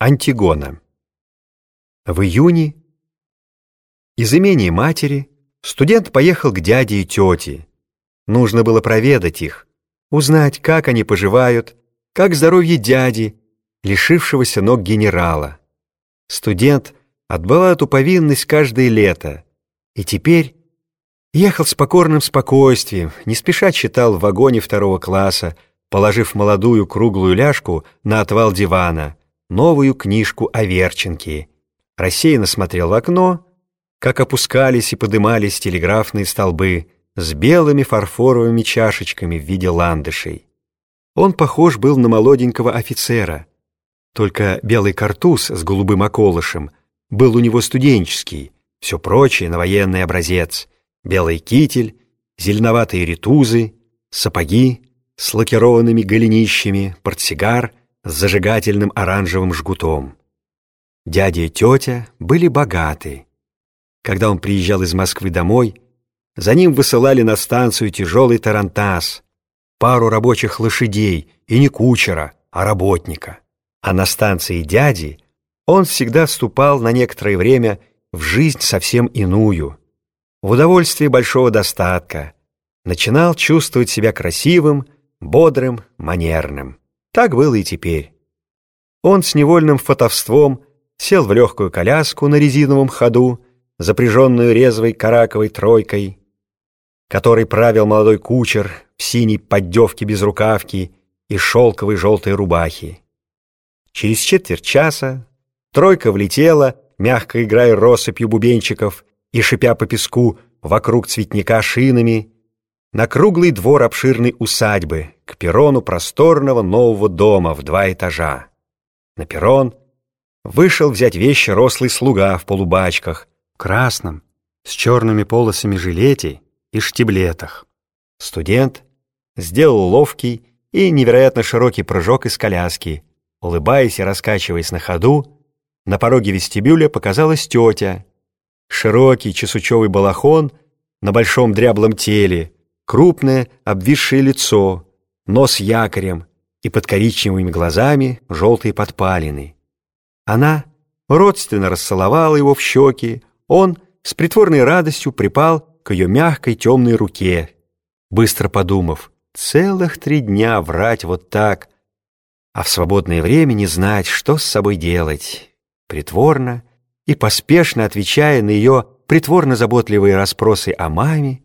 Антигона. В июне из имения матери студент поехал к дяде и тете. Нужно было проведать их, узнать, как они поживают, как здоровье дяди, лишившегося ног генерала. Студент отбывал эту повинность каждое лето, и теперь ехал с покорным спокойствием, не спеша читал в вагоне второго класса, положив молодую круглую ляжку на отвал дивана — новую книжку о Верченке. Рассеянно смотрел в окно, как опускались и подымались телеграфные столбы с белыми фарфоровыми чашечками в виде ландышей. Он похож был на молоденького офицера, только белый картуз с голубым околышем был у него студенческий, все прочее на военный образец, белый китель, зеленоватые ритузы, сапоги с лакированными голенищами, портсигар — с зажигательным оранжевым жгутом. Дядя и тетя были богаты. Когда он приезжал из Москвы домой, за ним высылали на станцию тяжелый тарантас, пару рабочих лошадей и не кучера, а работника. А на станции дяди он всегда вступал на некоторое время в жизнь совсем иную, в удовольствие большого достатка, начинал чувствовать себя красивым, бодрым, манерным. Так было и теперь. Он с невольным фотовством сел в легкую коляску на резиновом ходу, запряженную резвой караковой тройкой, которой правил молодой кучер в синей поддевке без рукавки и шелковой желтой рубахе. Через четверть часа тройка влетела, мягко играя россыпью бубенчиков и шипя по песку вокруг цветника шинами, на круглый двор обширной усадьбы, к перрону просторного нового дома в два этажа. На перрон вышел взять вещи рослый слуга в полубачках, красном, с черными полосами жилете и штиблетах. Студент сделал ловкий и невероятно широкий прыжок из коляски. Улыбаясь и раскачиваясь на ходу, на пороге вестибюля показалась тетя. Широкий чесучевый балахон на большом дряблом теле — крупное обвисшее лицо, нос якорем и под коричневыми глазами желтые подпалины. Она родственно расцеловала его в щеки, он с притворной радостью припал к ее мягкой темной руке, быстро подумав, целых три дня врать вот так, а в свободное время не знать, что с собой делать. Притворно и поспешно отвечая на ее притворно-заботливые расспросы о маме,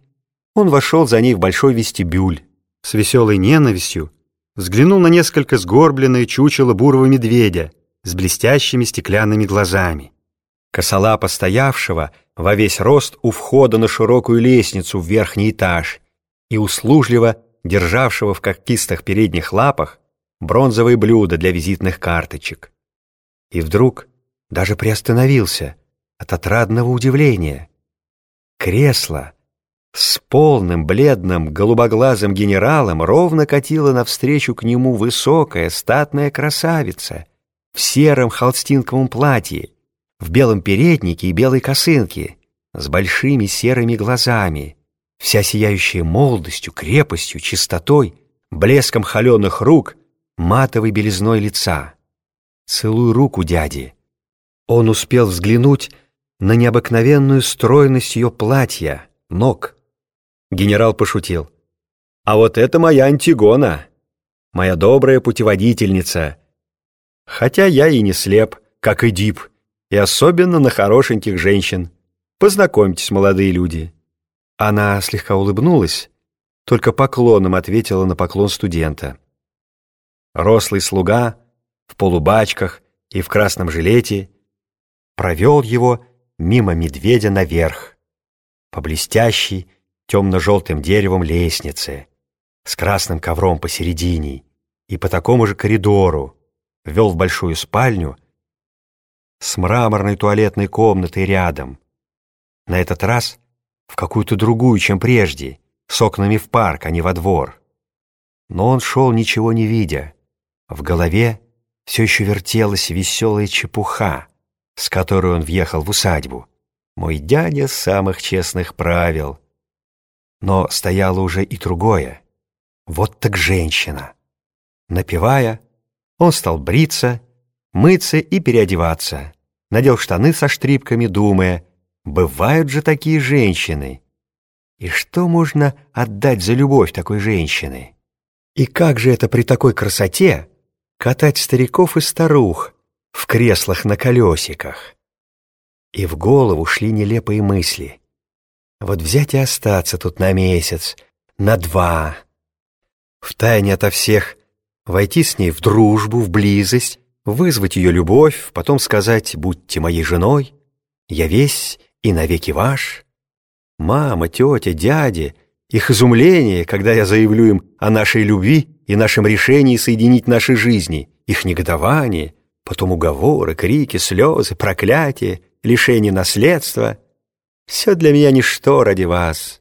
он вошел за ней в большой вестибюль. С веселой ненавистью взглянул на несколько сгорбленное чучело бурого медведя с блестящими стеклянными глазами. Косолапа стоявшего во весь рост у входа на широкую лестницу в верхний этаж и услужливо державшего в когтистых передних лапах бронзовые блюда для визитных карточек. И вдруг даже приостановился от отрадного удивления. Кресло — с полным, бледным, голубоглазым генералом ровно катила навстречу к нему высокая, статная красавица в сером холстинковом платье, в белом переднике и белой косынке, с большими серыми глазами, вся сияющая молодостью, крепостью, чистотой, блеском холеных рук, матовой белизной лица. Целую руку дяди. Он успел взглянуть на необыкновенную стройность ее платья, ног, Генерал пошутил. «А вот это моя Антигона, моя добрая путеводительница. Хотя я и не слеп, как и Дип, и особенно на хорошеньких женщин. Познакомьтесь, молодые люди». Она слегка улыбнулась, только поклоном ответила на поклон студента. Рослый слуга в полубачках и в красном жилете провел его мимо медведя наверх, по блестящей, темно-желтым деревом лестницы, с красным ковром посередине, и по такому же коридору вел в большую спальню с мраморной туалетной комнатой рядом. На этот раз в какую-то другую, чем прежде, с окнами в парк, а не во двор. Но он шел, ничего не видя. В голове все еще вертелась веселая чепуха, с которой он въехал в усадьбу. Мой дядя самых честных правил — но стояло уже и другое. Вот так женщина. Напевая, он стал бриться мыться и переодеваться. Надел штаны со штрипками, думая, бывают же такие женщины. И что можно отдать за любовь такой женщины? И как же это при такой красоте катать стариков и старух в креслах на колесиках? И в голову шли нелепые мысли. Вот взять и остаться тут на месяц, на два. Втайне ото всех войти с ней в дружбу, в близость, вызвать ее любовь, потом сказать «будьте моей женой», «я весь и навеки ваш». Мама, тетя, дяди, их изумление, когда я заявлю им о нашей любви и нашем решении соединить наши жизни, их негодование, потом уговоры, крики, слезы, проклятия, лишение наследства — все для меня ничто ради вас.